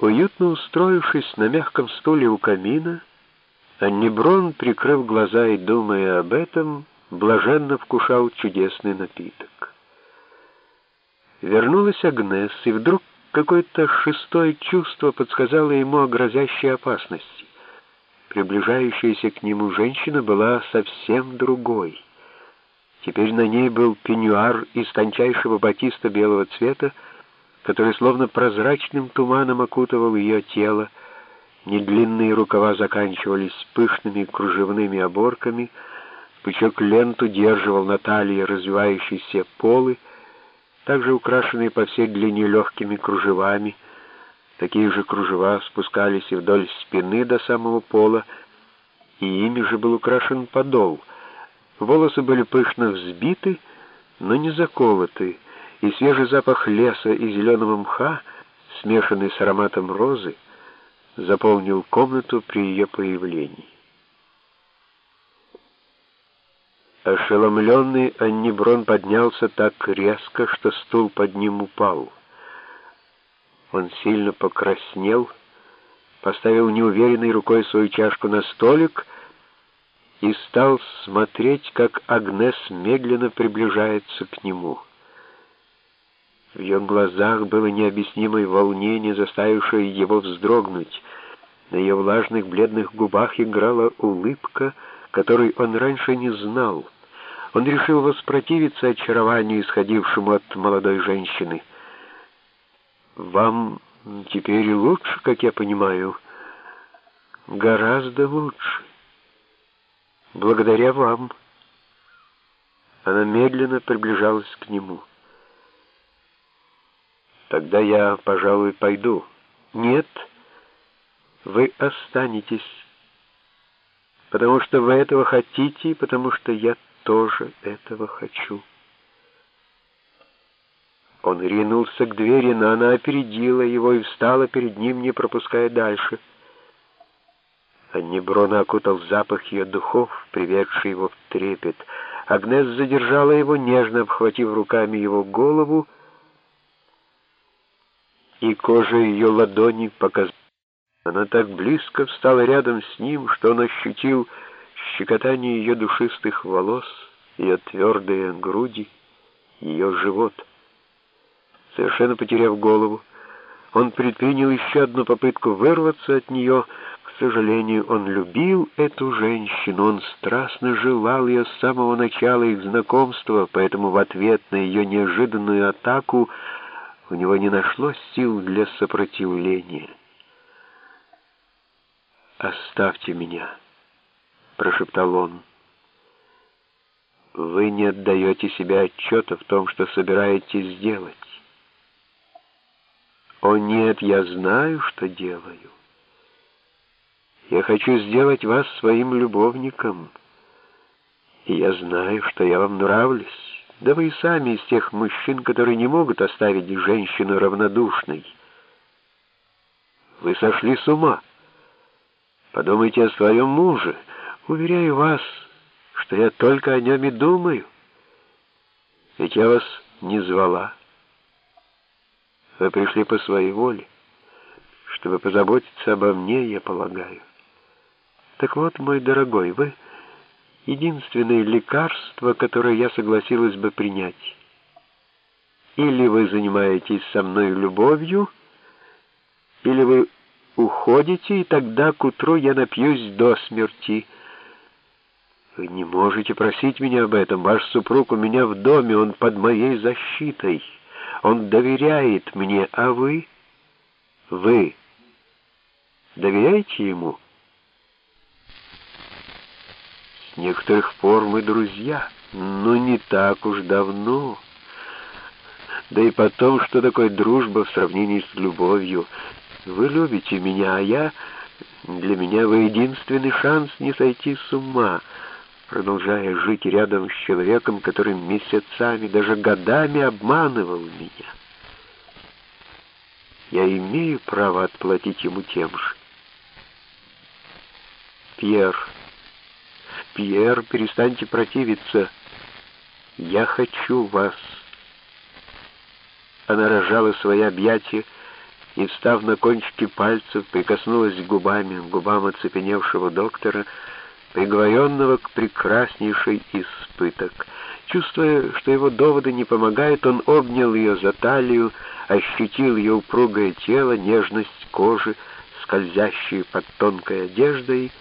Уютно устроившись на мягком стуле у камина, Аннеброн, прикрыв глаза и думая об этом, блаженно вкушал чудесный напиток. Вернулась Агнес, и вдруг какое-то шестое чувство подсказало ему о грозящей опасности. Приближающаяся к нему женщина была совсем другой. Теперь на ней был пеньюар из тончайшего батиста белого цвета, который словно прозрачным туманом окутывал ее тело, недлинные рукава заканчивались пышными кружевными оборками, пучок лент удерживал на талии развивающиеся полы, также украшенные по всей длине легкими кружевами. Такие же кружева спускались и вдоль спины до самого пола, и ими же был украшен подол. Волосы были пышно взбиты, но не заколоты, и свежий запах леса и зеленого мха, смешанный с ароматом розы, заполнил комнату при ее появлении. Ошеломленный Анниброн поднялся так резко, что стул под ним упал. Он сильно покраснел, поставил неуверенной рукой свою чашку на столик и стал смотреть, как Агнес медленно приближается к нему. В ее глазах было необъяснимое волнение, заставившее его вздрогнуть. На ее влажных бледных губах играла улыбка, которой он раньше не знал. Он решил воспротивиться очарованию, исходившему от молодой женщины. «Вам теперь лучше, как я понимаю?» «Гораздо лучше. Благодаря вам». Она медленно приближалась к нему. Тогда я, пожалуй, пойду. Нет, вы останетесь, потому что вы этого хотите, и потому что я тоже этого хочу. Он ринулся к двери, но она опередила его и встала перед ним, не пропуская дальше. Аннеброна окутал запах ее духов, приведший его в трепет. Агнес задержала его, нежно обхватив руками его голову, и кожа ее ладони показала. Она так близко встала рядом с ним, что он ощутил щекотание ее душистых волос, ее твердые груди, ее живот. Совершенно потеряв голову, он предпринял еще одну попытку вырваться от нее. К сожалению, он любил эту женщину, он страстно желал ее с самого начала их знакомства, поэтому в ответ на ее неожиданную атаку у него не нашлось сил для сопротивления. «Оставьте меня», — прошептал он. «Вы не отдаете себе отчета в том, что собираетесь сделать». «О нет, я знаю, что делаю. Я хочу сделать вас своим любовником, и я знаю, что я вам нравлюсь». Да вы и сами из тех мужчин, которые не могут оставить женщину равнодушной. Вы сошли с ума. Подумайте о своем муже. Уверяю вас, что я только о нем и думаю. Ведь я вас не звала. Вы пришли по своей воле, чтобы позаботиться обо мне, я полагаю. Так вот, мой дорогой, вы единственное лекарство, которое я согласилась бы принять. Или вы занимаетесь со мной любовью, или вы уходите, и тогда к утру я напьюсь до смерти. Вы не можете просить меня об этом. Ваш супруг у меня в доме, он под моей защитой. Он доверяет мне, а вы? Вы доверяете ему?» Некоторых пор мы друзья, но не так уж давно. Да и потом, что такое дружба в сравнении с любовью? Вы любите меня, а я... Для меня вы единственный шанс не сойти с ума, продолжая жить рядом с человеком, который месяцами, даже годами обманывал меня. Я имею право отплатить ему тем же. Пьер... «Пьер, перестаньте противиться. Я хочу вас». Она рожала свои объятия и, встав на кончики пальцев, прикоснулась губами губам оцепеневшего доктора, приговоренного к прекраснейшей испыток. Чувствуя, что его доводы не помогают, он обнял ее за талию, ощутил ее упругое тело, нежность кожи, скользящие под тонкой одеждой,